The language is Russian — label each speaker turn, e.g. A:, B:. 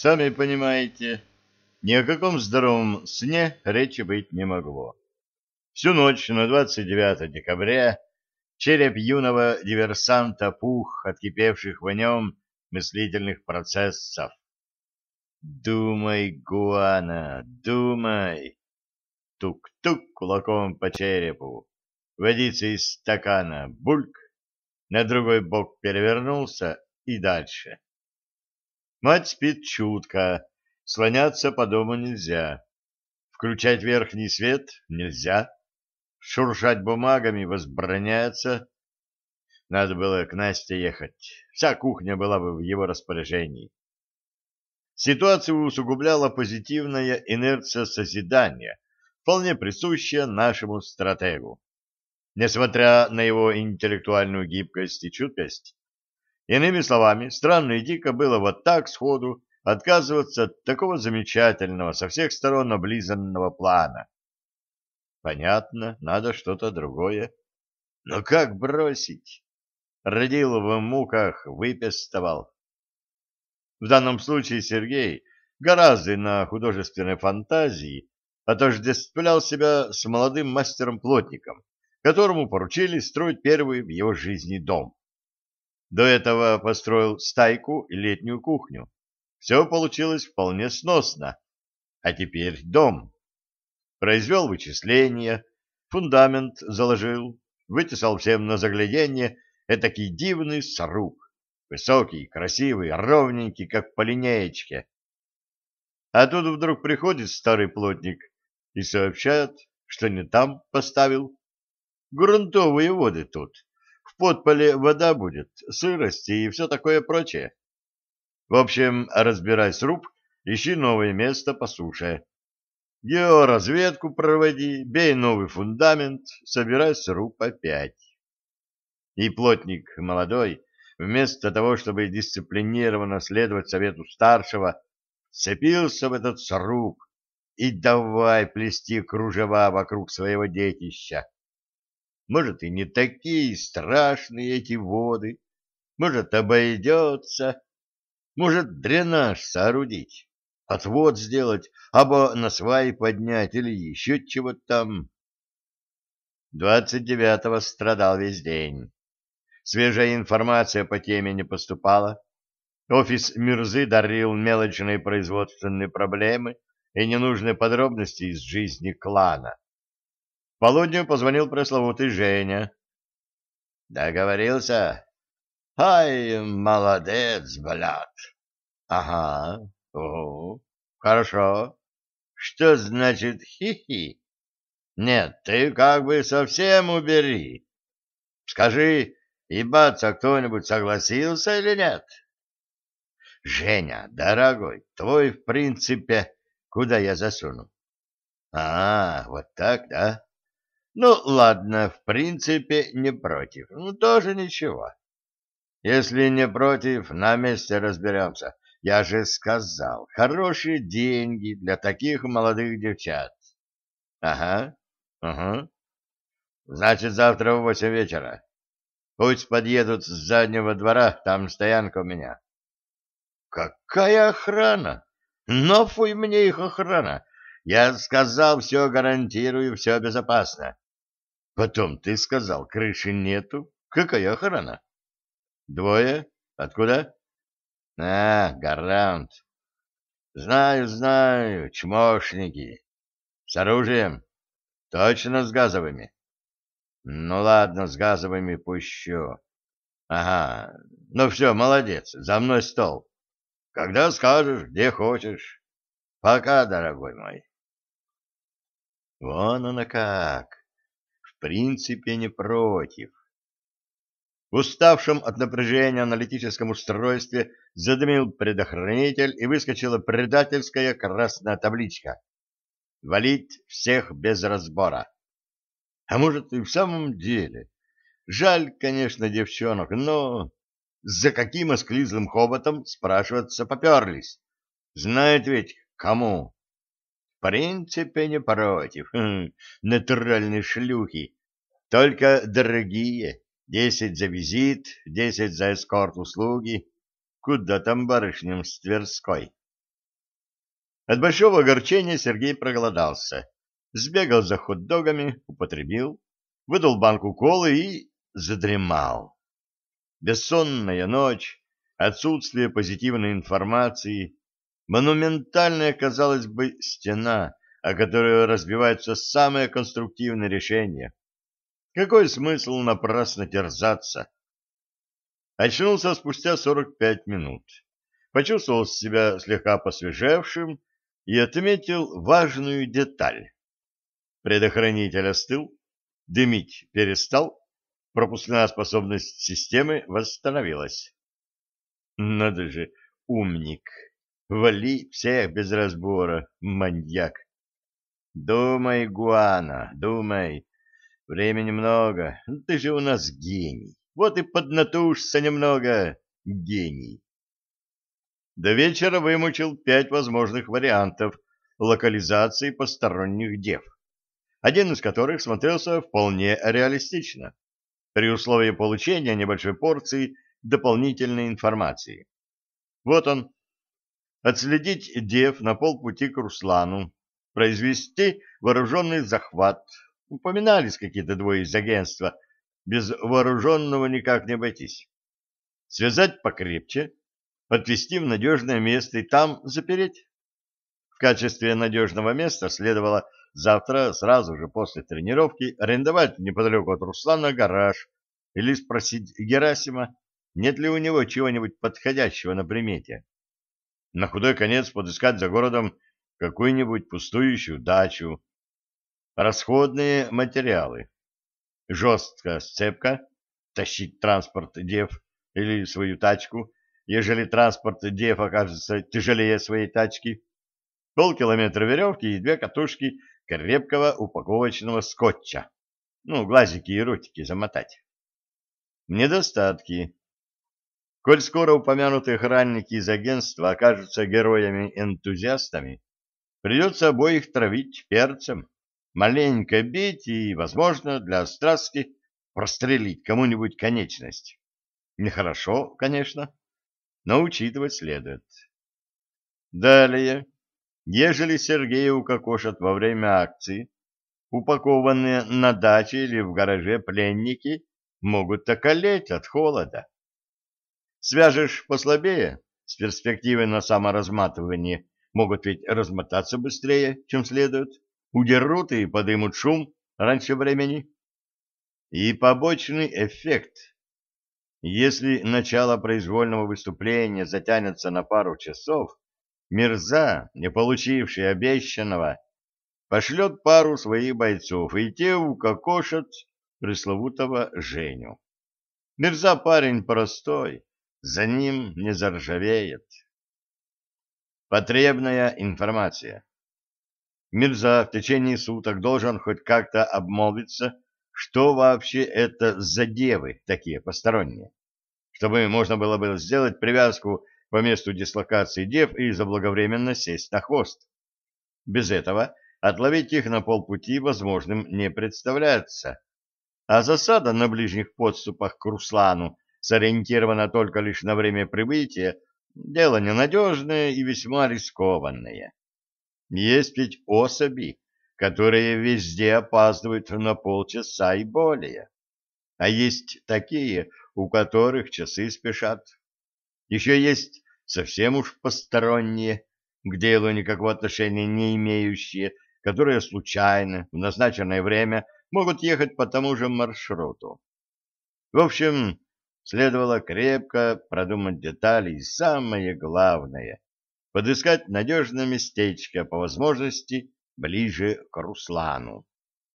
A: Сами понимаете, ни о каком здоровом сне речи быть не могло. Всю ночь на 29 декабря череп юного диверсанта пух от кипевших в нем мыслительных процессов. «Думай, Гуана, думай!» Тук-тук кулаком по черепу. Водица из стакана, бульк, на другой бок перевернулся и дальше. Мать спит чутко, слоняться по дому нельзя. Включать верхний свет нельзя. Шуршать бумагами возбраняется. Надо было к Насте ехать. Вся кухня была бы в его распоряжении. Ситуацию усугубляла позитивная инерция созидания, вполне присущая нашему стратегу. Несмотря на его интеллектуальную гибкость и чуткость, Иными словами, странно и дико было вот так сходу отказываться от такого замечательного, со всех сторон облизанного плана. Понятно, надо что-то другое. Но как бросить? Родил в муках, выпестовал. В данном случае Сергей, гораздо на художественной фантазии, отождествлял себя с молодым мастером-плотником, которому поручили строить первый в его жизни дом. До этого построил стайку и летнюю кухню. Все получилось вполне сносно. А теперь дом. Произвел вычисления, фундамент заложил, вытесал всем на загляденье этакий дивный сруб. Высокий, красивый, ровненький, как по линеечке. А тут вдруг приходит старый плотник и сообщает, что не там поставил. Грунтовые воды тут подполе вода будет, сырость и все такое прочее. В общем, разбирай сруб, ищи новое место по суше. Георазведку проводи, бей новый фундамент, собирай сруб опять. И плотник молодой, вместо того, чтобы дисциплинированно следовать совету старшего, цепился в этот сруб и давай плести кружева вокруг своего детища. Может, и не такие страшные эти воды. Может, обойдется. Может, дренаж соорудить, отвод сделать, або на свай поднять или еще чего там. Двадцать девятого страдал весь день. Свежая информация по теме не поступала. Офис Мирзы дарил мелочные производственные проблемы и ненужные подробности из жизни клана полудню позвонил пресловутый Женя. Договорился? Ай, молодец, блядь. Ага, угу, хорошо. Что значит хи-хи? Нет, ты как бы совсем убери. Скажи, ебаться кто-нибудь согласился или нет? Женя, дорогой, твой в принципе, куда я засуну? А, вот так, да? Ну, ладно, в принципе, не против. Ну, тоже ничего. Если не против, на месте разберемся. Я же сказал, хорошие деньги для таких молодых девчат. Ага, ага. Значит, завтра в восемь вечера. Пусть подъедут с заднего двора, там стоянка у меня. Какая охрана? Нафуй мне их охрана? Я сказал, все гарантирую, все безопасно. Потом ты сказал, крыши нету. Какая охрана? Двое? Откуда? А, гарант. Знаю, знаю, чмошники. С оружием? Точно с газовыми? Ну ладно, с газовыми пущу. Ага, ну все, молодец, за мной стол. Когда скажешь, где хочешь. Пока, дорогой мой. Вон оно как принципе не против. В уставшем от напряжения аналитическом устройстве задымил предохранитель и выскочила предательская красная табличка. Валить всех без разбора. А может и в самом деле. Жаль, конечно, девчонок, но за каким осклизлым хоботом, спрашиваться, поперлись. Знает ведь, кому. Принципе, не против. Хм, натуральные шлюхи. Только дорогие. Десять за визит, десять за эскорт услуги. Куда там барышням с Тверской? От большого огорчения Сергей проголодался. Сбегал за хот-догами, употребил, выдал банку колы и задремал. Бессонная ночь, отсутствие позитивной информации, монументальная, казалось бы, стена, о которую разбиваются самые конструктивные решения. Какой смысл напрасно терзаться? Очнулся спустя 45 минут. Почувствовал себя слегка посвежевшим и отметил важную деталь. Предохранитель остыл, дымить перестал, пропускная способность системы восстановилась. Надо же, умник! Вали всех без разбора, маньяк! Думай, Гуана, думай. Времени много. Ты же у нас гений. Вот и поднатужься немного, гений. До вечера вымучил пять возможных вариантов локализации посторонних дев, один из которых смотрелся вполне реалистично, при условии получения небольшой порции дополнительной информации. Вот он. Отследить дев на полпути к Руслану, произвести вооруженный захват. Упоминались какие-то двое из агентства. Без вооруженного никак не обойтись. Связать покрепче, отвезти в надежное место и там запереть. В качестве надежного места следовало завтра, сразу же после тренировки, арендовать неподалеку от Руслана гараж или спросить Герасима, нет ли у него чего-нибудь подходящего на примете. На худой конец подыскать за городом какую-нибудь пустующую дачу. Расходные материалы. Жесткая сцепка, тащить транспорт дев или свою тачку, ежели транспорт дев окажется тяжелее своей тачки, полкилометра веревки и две катушки крепкого упаковочного скотча. Ну, глазики и ротики замотать. Недостатки. Коль скоро упомянутые охранники из агентства окажутся героями-энтузиастами, Придется обоих травить перцем, маленько бить и, возможно, для страстки прострелить кому-нибудь конечность. Нехорошо, конечно, но учитывать следует. Далее, ежели Сергея укокошат во время акции, упакованные на даче или в гараже пленники могут околеть от холода. Свяжешь послабее, с перспективой на саморазматывание могут ведь размотаться быстрее, чем следует, удерут и подымут шум раньше времени. И побочный эффект. Если начало произвольного выступления затянется на пару часов, Мирза, не получивший обещанного, пошлет пару своих бойцов, и те укокошат пресловутого Женю. Мирза парень простой, за ним не заржавеет. Потребная информация. Мирза в течение суток должен хоть как-то обмолвиться, что вообще это за девы такие посторонние, чтобы можно было бы сделать привязку по месту дислокации дев и заблаговременно сесть на хвост. Без этого отловить их на полпути возможным не представляется. А засада на ближних подступах к Руслану сориентирована только лишь на время прибытия Дело ненадежное и весьма рискованное. Есть ведь особи, которые везде опаздывают на полчаса и более. А есть такие, у которых часы спешат. Еще есть совсем уж посторонние, к делу никакого отношения не имеющие, которые случайно в назначенное время могут ехать по тому же маршруту. В общем, Следовало крепко продумать детали и самое главное — подыскать надежное местечко по возможности ближе к Руслану.